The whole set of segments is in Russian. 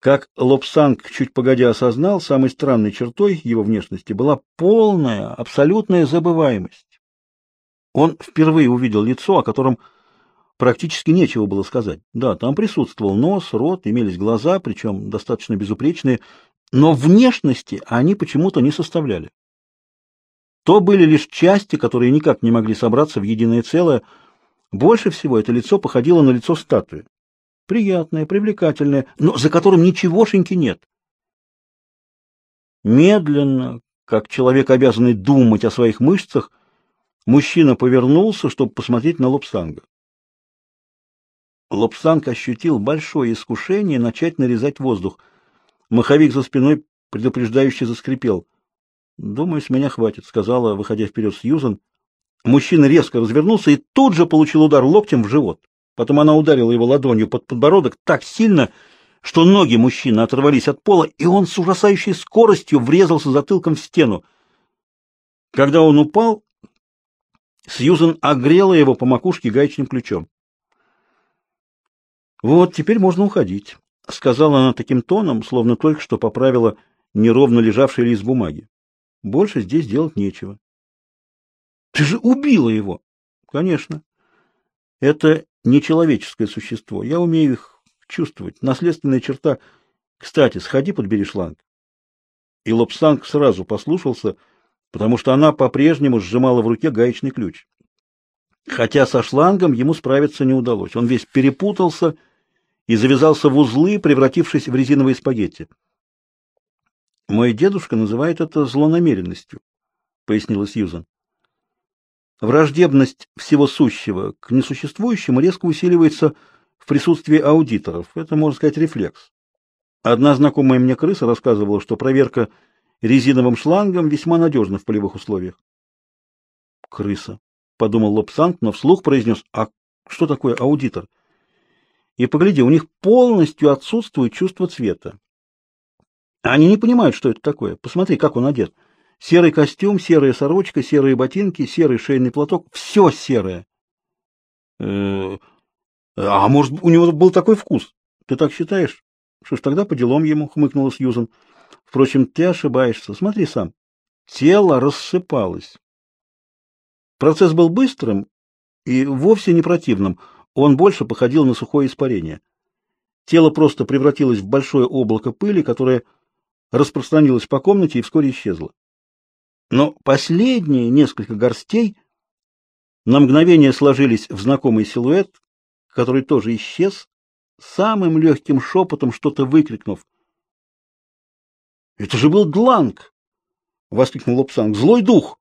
Как Лобсанг чуть погодя осознал, самой странной чертой его внешности была полная, абсолютная забываемость. Он впервые увидел лицо, о котором практически нечего было сказать. Да, там присутствовал нос, рот, имелись глаза, причем достаточно безупречные, но внешности они почему-то не составляли. То были лишь части, которые никак не могли собраться в единое целое. Больше всего это лицо походило на лицо статуи. Приятное, привлекательное, но за которым ничегошеньки нет. Медленно, как человек, обязанный думать о своих мышцах, мужчина повернулся, чтобы посмотреть на Лобсанга. Лобсанг ощутил большое искушение начать нарезать воздух. Маховик за спиной предупреждающе заскрипел. «Думаю, с меня хватит», — сказала, выходя вперед Сьюзан. Мужчина резко развернулся и тут же получил удар локтем в живот. Потом она ударила его ладонью под подбородок так сильно, что ноги мужчины оторвались от пола, и он с ужасающей скоростью врезался затылком в стену. Когда он упал, Сьюзан огрела его по макушке гаечным ключом. «Вот, теперь можно уходить», — сказала она таким тоном, словно только что поправила неровно лежавший лист бумаги. «Больше здесь делать нечего». «Ты же убила его!» «Конечно. Это нечеловеческое существо. Я умею их чувствовать. Наследственная черта. Кстати, сходи, подбери шланг». И Лобсанг сразу послушался, потому что она по-прежнему сжимала в руке гаечный ключ. Хотя со шлангом ему справиться не удалось. Он весь перепутался и завязался в узлы, превратившись в резиновые спагетти. «Мой дедушка называет это злонамеренностью», — пояснила Сьюзан. Враждебность всего сущего к несуществующему резко усиливается в присутствии аудиторов. Это, можно сказать, рефлекс. Одна знакомая мне крыса рассказывала, что проверка резиновым шлангом весьма надежна в полевых условиях. «Крыса», — подумал Лобсанг, но вслух произнес, «А что такое аудитор?» И погляди, у них полностью отсутствует чувство цвета. Они не понимают, что это такое. Посмотри, как он одет. Серый костюм, серая сорочка, серые ботинки, серый шейный платок. Все серое. Э, а может, у него был такой вкус? Ты так считаешь? Что ж, тогда по делам ему, хмыкнула Сьюзан. Впрочем, ты ошибаешься. Смотри сам. Тело рассыпалось. Процесс был быстрым и вовсе не противным. Он больше походил на сухое испарение. Тело просто превратилось в большое облако пыли, которое распространилось по комнате и вскоре исчезло. Но последние несколько горстей на мгновение сложились в знакомый силуэт, который тоже исчез, самым легким шепотом что-то выкрикнув. «Это же был Дланг!» — воскликнул Лобсанг. «Злой дух!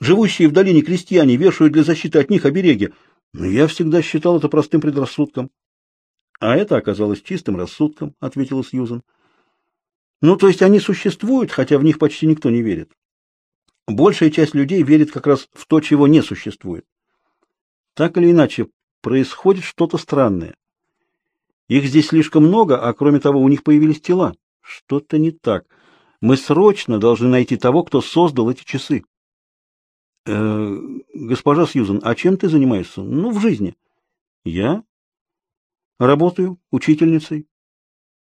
Живущие в долине крестьяне вешают для защиты от них обереги. Но я всегда считал это простым предрассудком. — А это оказалось чистым рассудком, — ответила Сьюзен. — Ну, то есть они существуют, хотя в них почти никто не верит. Большая часть людей верит как раз в то, чего не существует. Так или иначе, происходит что-то странное. Их здесь слишком много, а кроме того, у них появились тела. Что-то не так. Мы срочно должны найти того, кто создал эти часы. Э, госпожа Сьюзен, а чем ты занимаешься? Ну, в жизни. Я работаю учительницей.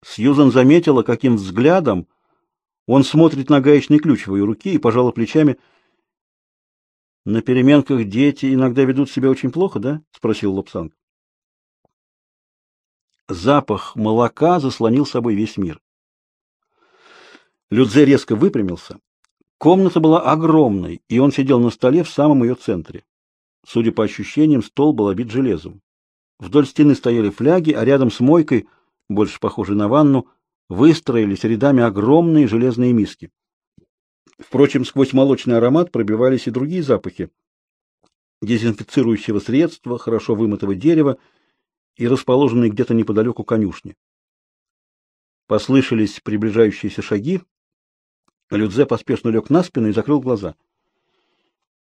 Сьюзен заметила, каким взглядом он смотрит на гаечный ключ в ее руке и пожала плечами. На переменках дети иногда ведут себя очень плохо, да? спросил Лобсанг. Запах молока заслонил собой весь мир. Людзе резко выпрямился. Комната была огромной, и он сидел на столе в самом ее центре. Судя по ощущениям, стол был обит железом. Вдоль стены стояли фляги, а рядом с мойкой, больше похожей на ванну, выстроились рядами огромные железные миски. Впрочем, сквозь молочный аромат пробивались и другие запахи. Дезинфицирующего средства, хорошо вымытого дерева и расположенные где-то неподалеку конюшни. Послышались приближающиеся шаги, Людзе поспешно лег на спину и закрыл глаза.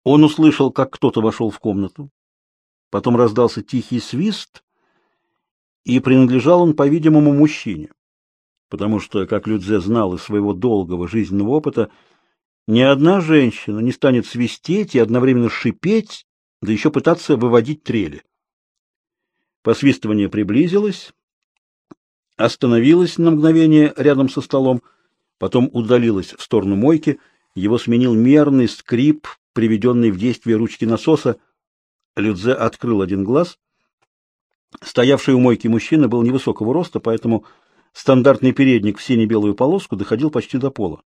Он услышал, как кто-то вошел в комнату. Потом раздался тихий свист, и принадлежал он, по-видимому, мужчине. Потому что, как Людзе знал из своего долгого жизненного опыта, ни одна женщина не станет свистеть и одновременно шипеть, да еще пытаться выводить трели. Посвистывание приблизилось, остановилась на мгновение рядом со столом, потом удалилась в сторону мойки, его сменил мерный скрип, приведенный в действие ручки насоса. Людзе открыл один глаз. Стоявший у мойки мужчина был невысокого роста, поэтому стандартный передник в сине-белую полоску доходил почти до пола.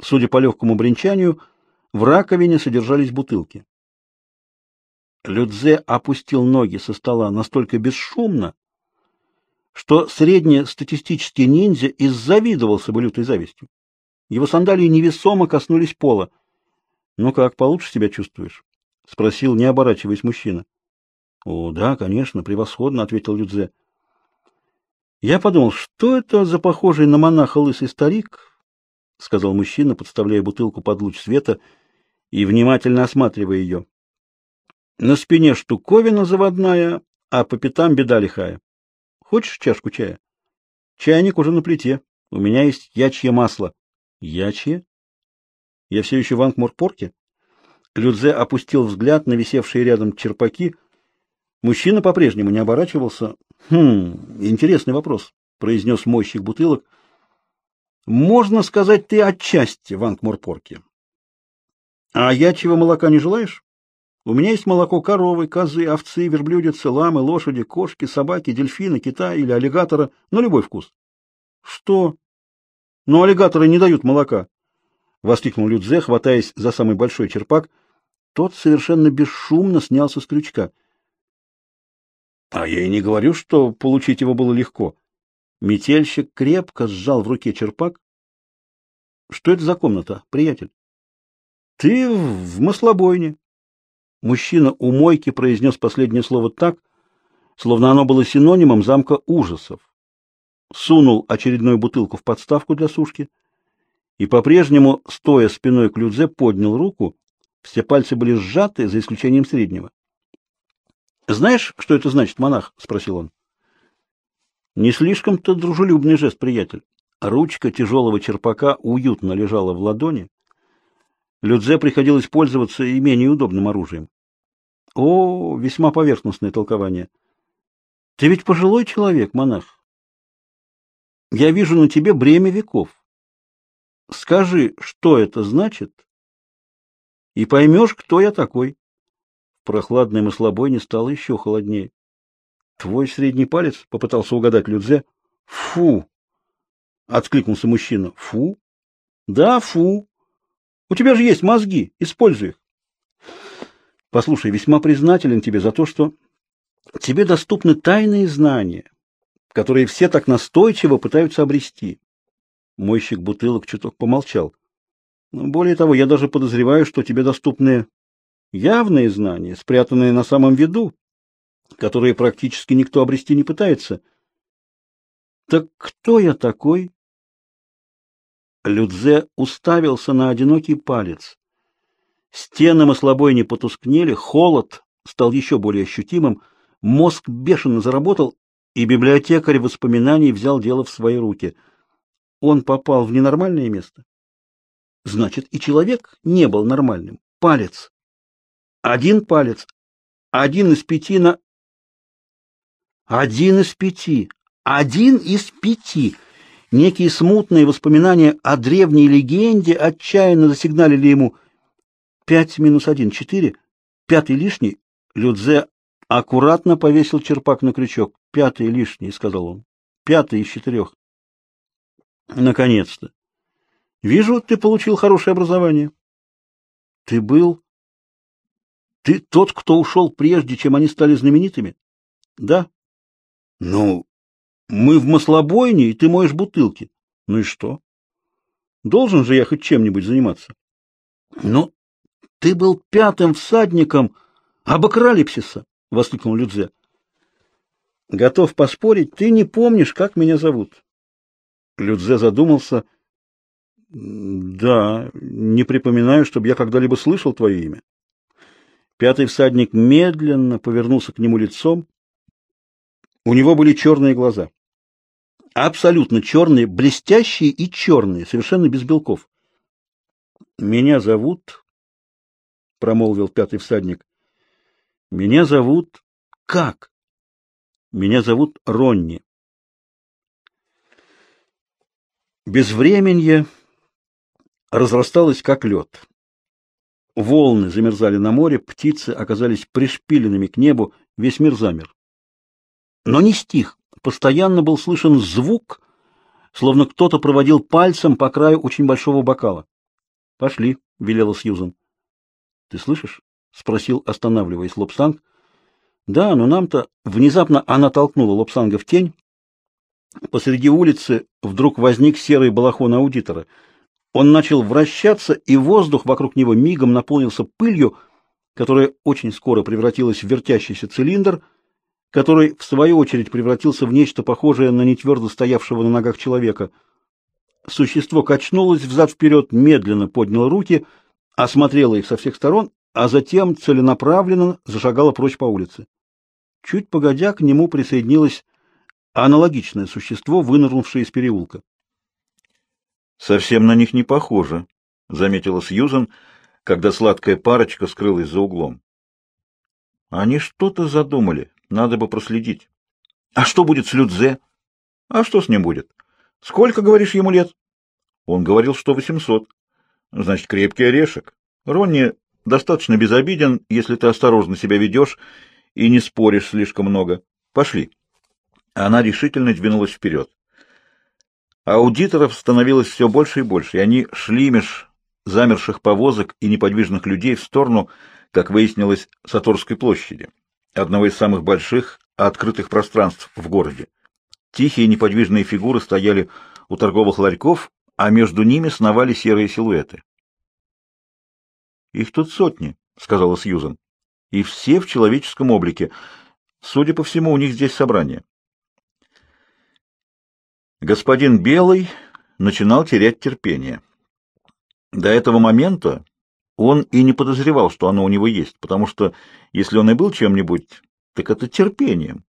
Судя по легкому бренчанию, в раковине содержались бутылки. Людзе опустил ноги со стола настолько бесшумно, что среднестатистический ниндзя иззавидовался бы лютой завистью. Его сандалии невесомо коснулись пола. «Ну как, получше себя чувствуешь?» — спросил, не оборачиваясь мужчина. «О, да, конечно, превосходно», — ответил Людзе. «Я подумал, что это за похожий на монаха лысый старик?» — сказал мужчина, подставляя бутылку под луч света и внимательно осматривая ее. «На спине штуковина заводная, а по пятам беда лихая. Хочешь чашку чая? Чайник уже на плите. У меня есть ячье масло». «Ячье? Я все еще в Ангморпорке?» Людзе опустил взгляд на висевшие рядом черпаки. Мужчина по-прежнему не оборачивался. «Хм, интересный вопрос», — произнес мойщик бутылок. «Можно сказать, ты отчасти в Ангморпорке. А ячьего молока не желаешь? У меня есть молоко коровы, козы, овцы, верблюдицы, ламы, лошади, кошки, собаки, дельфина, кита или аллигатора, на любой вкус». «Что? Но аллигаторы не дают молока», — воскликнул Людзе, хватаясь за самый большой черпак. Тот совершенно бесшумно снялся с крючка. А я и не говорю, что получить его было легко. Метельщик крепко сжал в руке черпак. Что это за комната, приятель? Ты в маслобойне. Мужчина у мойки произнес последнее слово так, словно оно было синонимом замка ужасов. Сунул очередную бутылку в подставку для сушки и по-прежнему, стоя спиной к Людзе, поднял руку. Все пальцы были сжаты, за исключением среднего. Знаешь, что это значит, монах? спросил он. Не слишком-то дружелюбный жест, приятель. Ручка тяжелого черпака уютно лежала в ладони. Людзе приходилось пользоваться и менее удобным оружием. О, весьма поверхностное толкование. Ты ведь пожилой человек, монах. Я вижу на тебе бремя веков. Скажи, что это значит, и поймешь, кто я такой. Прохладной маслобойне стало еще холоднее. Твой средний палец попытался угадать Людзе. Фу! Откликнулся мужчина. Фу? Да, фу. У тебя же есть мозги, используй их. Послушай, весьма признателен тебе за то, что тебе доступны тайные знания, которые все так настойчиво пытаются обрести. Мойщик бутылок чуток помолчал. Более того, я даже подозреваю, что тебе доступны явные знания, спрятанные на самом виду, которые практически никто обрести не пытается. Так кто я такой? Людзе уставился на одинокий палец. Стены маслобой не потускнели, холод стал еще более ощутимым, мозг бешено заработал, и библиотекарь воспоминаний взял дело в свои руки. Он попал в ненормальное место. Значит, и человек не был нормальным. Палец один палец. Один из пяти на... Один из пяти. Один из пяти. Некие смутные воспоминания о древней легенде отчаянно засигналили ему. Пять минус один — четыре. Пятый лишний. Людзе аккуратно повесил черпак на крючок. Пятый лишний, — сказал он. Пятый из четырех. Наконец-то. Вижу, ты получил хорошее образование. Ты был ты тот, кто ушел прежде, чем они стали знаменитыми? Да. Ну, мы в маслобойне, и ты моешь бутылки. Ну и что? Должен же я хоть чем-нибудь заниматься. Ну, ты был пятым всадником абокралипсиса, воскликнул Людзе. Готов поспорить, ты не помнишь, как меня зовут. Людзе задумался. Да, не припоминаю, чтобы я когда-либо слышал твое имя. Пятый всадник медленно повернулся к нему лицом. У него были черные глаза. Абсолютно черные, блестящие и черные, совершенно без белков. «Меня зовут...» — промолвил пятый всадник. «Меня зовут... Как?» «Меня зовут Ронни». Безвременье разрасталось, как лед. Волны замерзали на море, птицы оказались пришпиленными к небу, весь мир замер. Но не стих, постоянно был слышен звук, словно кто-то проводил пальцем по краю очень большого бокала. «Пошли», — велела Сьюзан. «Ты слышишь?» — спросил, останавливаясь Лобсанг. «Да, но нам-то...» Внезапно она толкнула Лобсанга в тень, Посреди улицы вдруг возник серый балахон аудитора. Он начал вращаться, и воздух вокруг него мигом наполнился пылью, которая очень скоро превратилась в вертящийся цилиндр, который, в свою очередь, превратился в нечто похожее на нетвердо стоявшего на ногах человека. Существо качнулось взад-вперед, медленно подняло руки, осмотрело их со всех сторон, а затем целенаправленно зашагало прочь по улице. Чуть погодя, к нему присоединилась аналогичное существо, вынырнувшее из переулка. «Совсем на них не похоже», — заметила Сьюзан, когда сладкая парочка скрылась за углом. «Они что-то задумали, надо бы проследить. А что будет с Людзе? А что с ним будет? Сколько, говоришь, ему лет?» Он говорил, что восемьсот. Значит, крепкий орешек. Ронни достаточно безобиден, если ты осторожно себя ведешь и не споришь слишком много. Пошли. Она решительно двинулась вперед. Аудиторов становилось все больше и больше, и они шли меж замерших повозок и неподвижных людей в сторону, как выяснилось, Саторской площади, одного из самых больших открытых пространств в городе. Тихие неподвижные фигуры стояли у торговых ларьков, а между ними сновали серые силуэты. «Их тут сотни», — сказала Сьюзан, — «и все в человеческом облике. Судя по всему, у них здесь собрание». Господин Белый начинал терять терпение. До этого момента он и не подозревал, что оно у него есть, потому что если он и был чем-нибудь, так это терпением.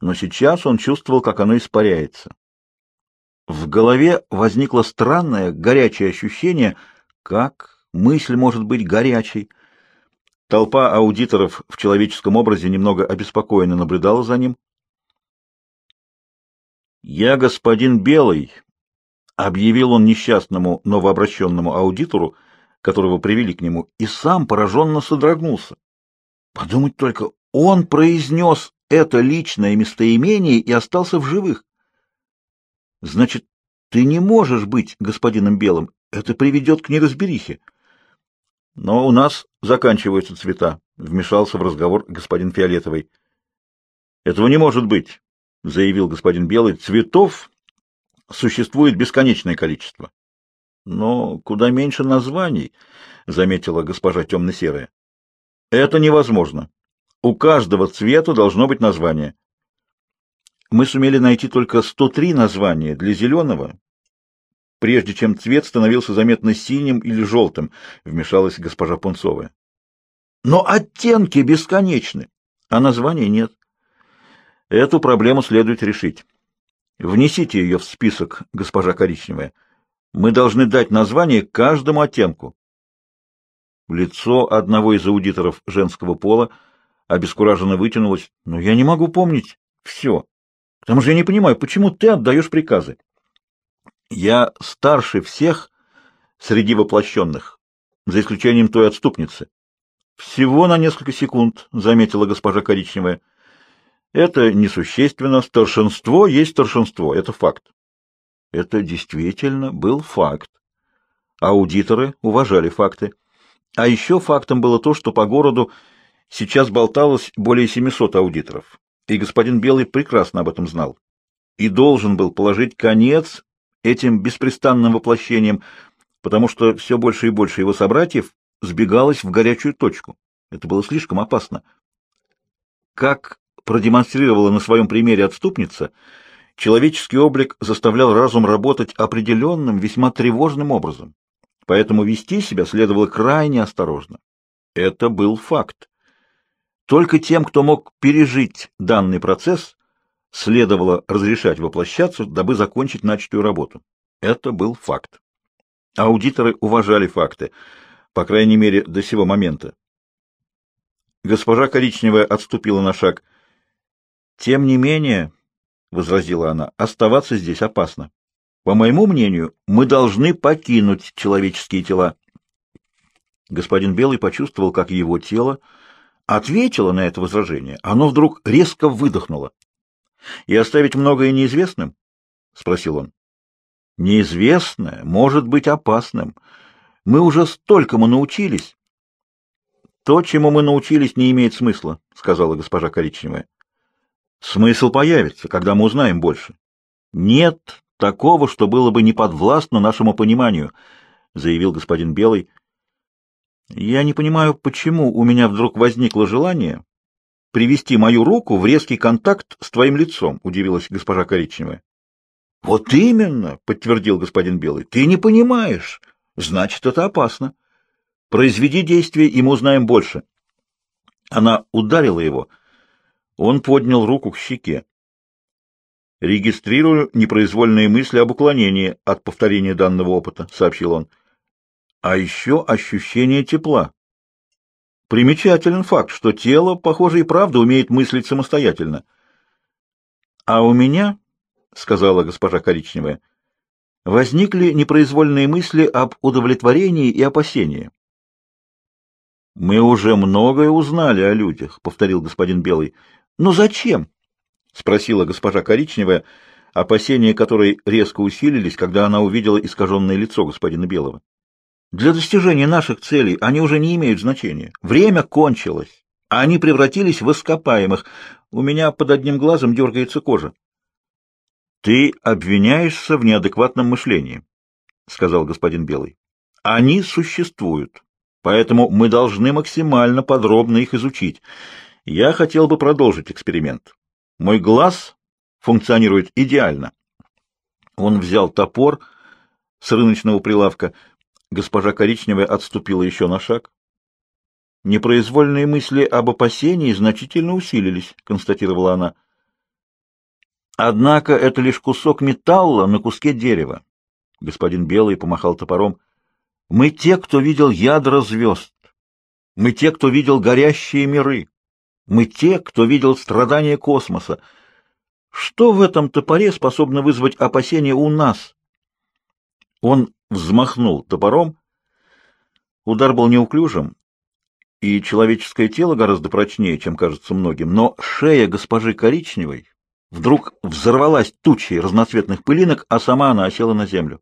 Но сейчас он чувствовал, как оно испаряется. В голове возникло странное, горячее ощущение, как мысль может быть горячей. Толпа аудиторов в человеческом образе немного обеспокоенно наблюдала за ним. «Я господин Белый», — объявил он несчастному новообращенному аудитору, которого привели к нему, и сам пораженно содрогнулся. Подумать только, он произнес это личное местоимение и остался в живых. Значит, ты не можешь быть господином Белым, это приведет к неразберихе. Но у нас заканчиваются цвета, — вмешался в разговор господин Фиолетовый. Этого не может быть. — заявил господин Белый, — цветов существует бесконечное количество. — Но куда меньше названий, — заметила госпожа темно-серая. — Это невозможно. У каждого цвета должно быть название. Мы сумели найти только 103 названия для зеленого, прежде чем цвет становился заметно синим или желтым, — вмешалась госпожа Пунцовая. — Но оттенки бесконечны, а названий нет. Эту проблему следует решить. Внесите ее в список, госпожа Коричневая. Мы должны дать название каждому оттенку. Лицо одного из аудиторов женского пола обескураженно вытянулось. Но я не могу помнить все. К тому же я не понимаю, почему ты отдаешь приказы? Я старше всех среди воплощенных, за исключением той отступницы. Всего на несколько секунд, заметила госпожа Коричневая. Это несущественно, старшинство есть старшинство, это факт. Это действительно был факт. Аудиторы уважали факты. А еще фактом было то, что по городу сейчас болталось более 700 аудиторов, и господин Белый прекрасно об этом знал. И должен был положить конец этим беспрестанным воплощениям, потому что все больше и больше его собратьев сбегалось в горячую точку. Это было слишком опасно. Как продемонстрировала на своем примере отступница, человеческий облик заставлял разум работать определенным, весьма тревожным образом. Поэтому вести себя следовало крайне осторожно. Это был факт. Только тем, кто мог пережить данный процесс, следовало разрешать воплощаться, дабы закончить начатую работу. Это был факт. Аудиторы уважали факты, по крайней мере, до сего момента. Госпожа Коричневая отступила на шаг. Тем не менее, — возразила она, — оставаться здесь опасно. По моему мнению, мы должны покинуть человеческие тела. Господин Белый почувствовал, как его тело ответило на это возражение. Оно вдруг резко выдохнуло. «И оставить многое неизвестным?» — спросил он. «Неизвестное может быть опасным. Мы уже столькому научились». «То, чему мы научились, не имеет смысла», — сказала госпожа Коричневая. «Смысл появится, когда мы узнаем больше». «Нет такого, что было бы не подвластно нашему пониманию», — заявил господин Белый. Я не понимаю, почему у меня вдруг возникло желание привести мою руку в резкий контакт с твоим лицом, удивилась госпожа Коричневая. Вот именно, подтвердил господин Белый. Ты не понимаешь. Значит, это опасно. Произведи действие, и мы узнаем больше. Она ударила его. Он поднял руку к щеке. «Регистрирую непроизвольные мысли об уклонении от повторения данного опыта», — сообщил он а еще ощущение тепла. Примечателен факт, что тело, похоже, и правда умеет мыслить самостоятельно. — А у меня, — сказала госпожа Коричневая, — возникли непроизвольные мысли об удовлетворении и опасении. — Мы уже многое узнали о людях, — повторил господин Белый. — Но зачем? — спросила госпожа Коричневая, опасения которой резко усилились, когда она увидела искаженное лицо господина Белого. Для достижения наших целей они уже не имеют значения. Время кончилось, а они превратились в ископаемых. У меня под одним глазом дергается кожа. — Ты обвиняешься в неадекватном мышлении, — сказал господин Белый. — Они существуют, поэтому мы должны максимально подробно их изучить. Я хотел бы продолжить эксперимент. Мой глаз функционирует идеально. Он взял топор с рыночного прилавка — Госпожа Коричневая отступила еще на шаг. Непроизвольные мысли об опасении значительно усилились, констатировала она. Однако это лишь кусок металла на куске дерева. Господин Белый помахал топором. Мы те, кто видел ядра звезд. Мы те, кто видел горящие миры. Мы те, кто видел страдания космоса. Что в этом топоре способно вызвать опасения у нас? Он взмахнул топором. Удар был неуклюжим, и человеческое тело гораздо прочнее, чем кажется многим, но шея госпожи Коричневой вдруг взорвалась тучей разноцветных пылинок, а сама она осела на землю.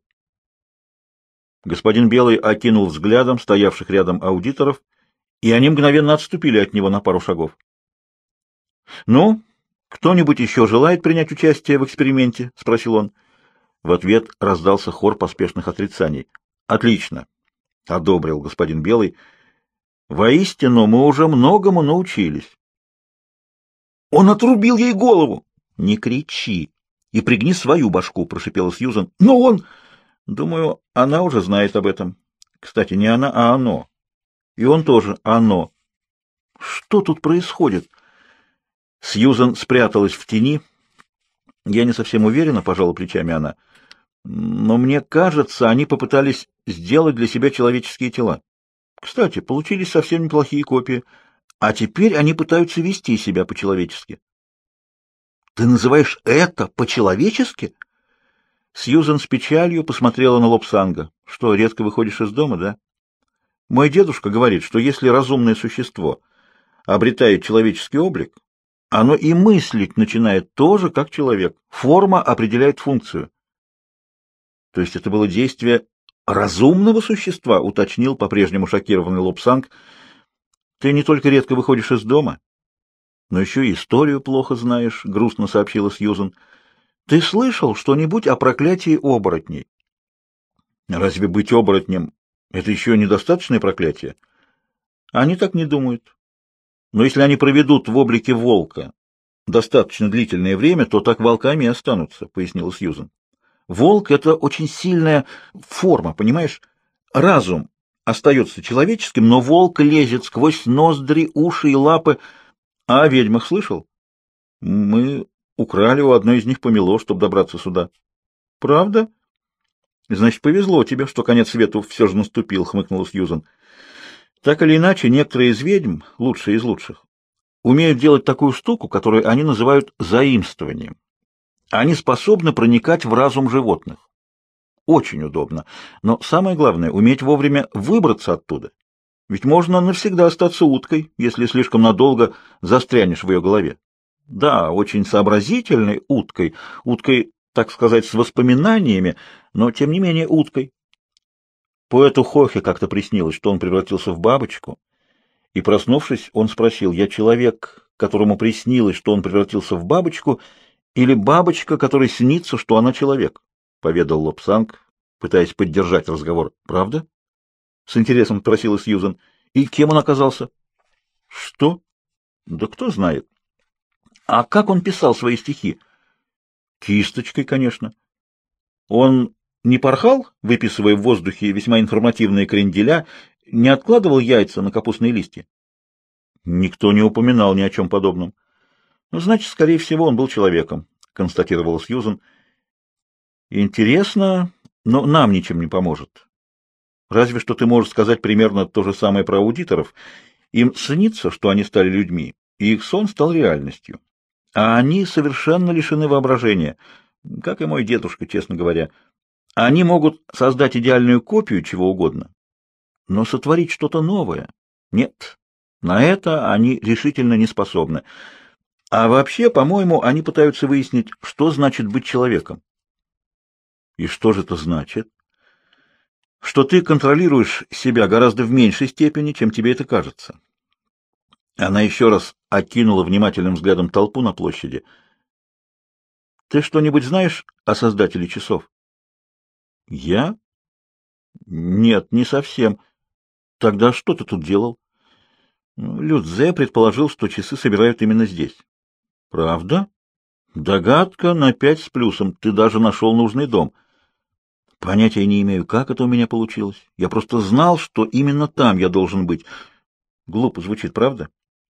Господин Белый окинул взглядом стоявших рядом аудиторов, и они мгновенно отступили от него на пару шагов. «Ну, кто-нибудь еще желает принять участие в эксперименте?» — спросил он. В ответ раздался хор поспешных отрицаний. «Отлично!» — одобрил господин Белый. «Воистину, мы уже многому научились». «Он отрубил ей голову!» «Не кричи! И пригни свою башку!» — прошипела Сьюзан. «Но он...» «Думаю, она уже знает об этом. Кстати, не она, а оно. И он тоже оно. Что тут происходит?» Сьюзан спряталась в тени. «Я не совсем уверена», — пожала плечами она. — но мне кажется, они попытались сделать для себя человеческие тела. Кстати, получились совсем неплохие копии, а теперь они пытаются вести себя по-человечески. Ты называешь это по-человечески? Сьюзен с печалью посмотрела на Лобсанга. Что, редко выходишь из дома, да? Мой дедушка говорит, что если разумное существо обретает человеческий облик, оно и мыслить начинает тоже как человек. Форма определяет функцию. То есть это было действие разумного существа, уточнил по-прежнему шокированный Лобсанг. Ты не только редко выходишь из дома, но еще и историю плохо знаешь, грустно сообщила Сьюзен. Ты слышал что-нибудь о проклятии оборотней? Разве быть оборотнем — это еще недостаточное проклятие? Они так не думают. Но если они проведут в облике волка достаточно длительное время, то так волками и останутся, — пояснила Сьюзен. Волк — это очень сильная форма, понимаешь? Разум остается человеческим, но волк лезет сквозь ноздри, уши и лапы. А о ведьмах слышал? Мы украли у одной из них помело, чтобы добраться сюда. Правда? Значит, повезло тебе, что конец свету все же наступил, хмыкнул Сьюзан. Так или иначе, некоторые из ведьм, лучшие из лучших, умеют делать такую штуку, которую они называют заимствованием. Они способны проникать в разум животных. очень удобно. Но самое главное — уметь вовремя выбраться оттуда. Ведь можно навсегда остаться уткой, если слишком надолго застрянешь в ее голове. Да, очень сообразительной уткой, уткой, так сказать, с воспоминаниями, но тем не менее уткой. Поэту Хохе как-то приснилось, что он превратился в бабочку, и, проснувшись, он спросил, «Я человек, которому приснилось, что он превратился в бабочку, или бабочка, которой снится, что она человек?» — поведал Лобсанг, пытаясь поддержать разговор. «Правда?» — с интересом спросила Сьюзен. «И кем он оказался?» «Что?» «Да кто знает». «А как он писал свои стихи?» «Кисточкой, конечно». «Он не порхал, выписывая в воздухе весьма информативные кренделя, не откладывал яйца на капустные листья? Никто не упоминал ни о чем подобном. Ну, значит, скорее всего, он был человеком, констатировала Сьюзен. Интересно, но нам ничем не поможет. Разве что ты можешь сказать примерно то же самое про аудиторов. Им снится, что они стали людьми, и их сон стал реальностью. А они совершенно лишены воображения, как и мой дедушка, честно говоря. Они могут создать идеальную копию чего угодно, но сотворить что-то новое нет. На это они решительно не способны. А вообще, по-моему, они пытаются выяснить, что значит быть человеком. И что же это значит? Что ты контролируешь себя гораздо в меньшей степени, чем тебе это кажется. Она еще раз окинула внимательным взглядом толпу на площади. Ты что-нибудь знаешь о создателе часов? Я? Нет, не совсем. Тогда что ты тут делал? Людзе предположил, что часы собирают именно здесь. Правда? Догадка на пять с плюсом. Ты даже нашел нужный дом. Понятия не имею, как это у меня получилось. Я просто знал, что именно там я должен быть. Глупо звучит, правда?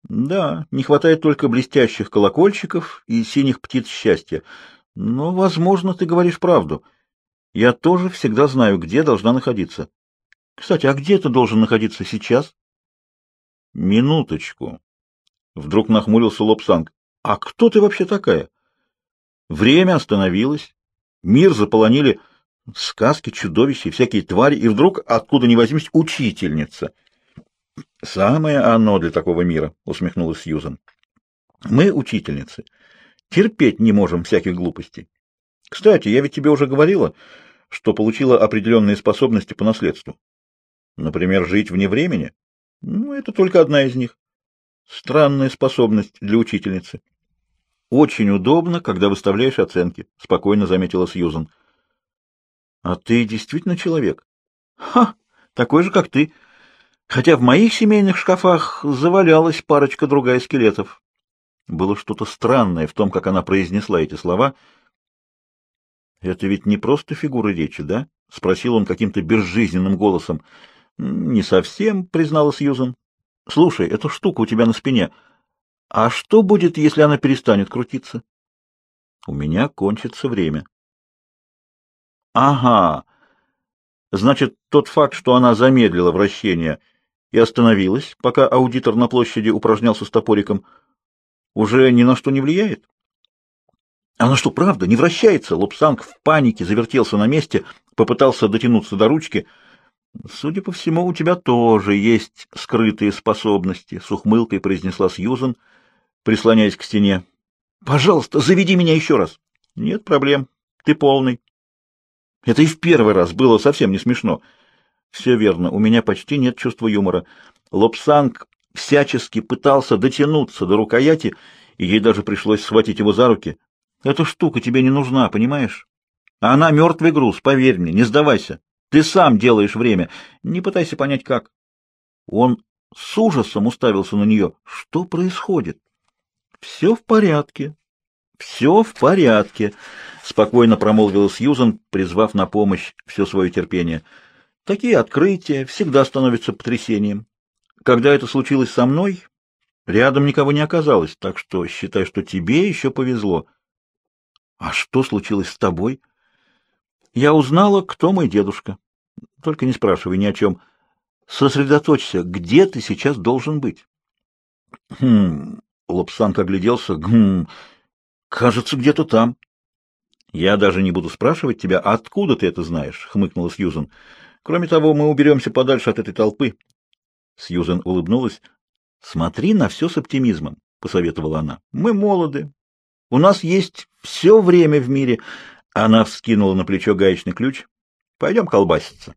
Да, не хватает только блестящих колокольчиков и синих птиц счастья. Но, возможно, ты говоришь правду. — я тоже всегда знаю, где должна находиться. Кстати, а где ты должен находиться сейчас? Минуточку. Вдруг нахмурился Лобсанг. А кто ты вообще такая? Время остановилось. Мир заполонили сказки, чудовища и всякие твари, и вдруг, откуда ни возьмись, учительница. Самое оно для такого мира, усмехнулась Сьюзан. Мы, учительницы, терпеть не можем всяких глупостей. Кстати, я ведь тебе уже говорила, что получила определенные способности по наследству. Например, жить вне времени? Ну, это только одна из них. Странная способность для учительницы. Очень удобно, когда выставляешь оценки, спокойно заметила Сьюзан. А ты действительно человек? Ха, такой же, как ты. Хотя в моих семейных шкафах завалялась парочка другая скелетов. Было что-то странное в том, как она произнесла эти слова — это ведь не просто фигура речи, да? — спросил он каким-то безжизненным голосом. — Не совсем, — признала Сьюзан. — Слушай, эта штука у тебя на спине. А что будет, если она перестанет крутиться? — У меня кончится время. — Ага. Значит, тот факт, что она замедлила вращение и остановилась, пока аудитор на площади упражнялся с топориком, уже ни на что не влияет? Она что, правда, не вращается? Лобсанг в панике завертелся на месте, попытался дотянуться до ручки. Судя по всему, у тебя тоже есть скрытые способности, с ухмылкой произнесла Сьюзен, прислоняясь к стене. Пожалуйста, заведи меня еще раз. Нет проблем. Ты полный. Это и в первый раз было совсем не смешно. Все верно, у меня почти нет чувства юмора. Лобсанг всячески пытался дотянуться до рукояти, и ей даже пришлось схватить его за руки. Эта штука тебе не нужна, понимаешь? А она мертвый груз, поверь мне, не сдавайся. Ты сам делаешь время. Не пытайся понять, как. Он с ужасом уставился на нее. Что происходит? Все в порядке. Все в порядке, спокойно промолвила Сьюзан, призвав на помощь все свое терпение. Такие открытия всегда становятся потрясением. Когда это случилось со мной, рядом никого не оказалось, так что считай, что тебе еще повезло. А что случилось с тобой? Я узнала, кто мой дедушка. Только не спрашивай ни о чем. Сосредоточься, где ты сейчас должен быть. Хм, Лобсанг огляделся. Хм, кажется, где-то там. Я даже не буду спрашивать тебя, откуда ты это знаешь, хмыкнула Сьюзен. Кроме того, мы уберемся подальше от этой толпы. Сьюзен улыбнулась. Смотри на все с оптимизмом, посоветовала она. Мы молоды. У нас есть все время в мире. Она вскинула на плечо гаечный ключ. Пойдем колбаситься.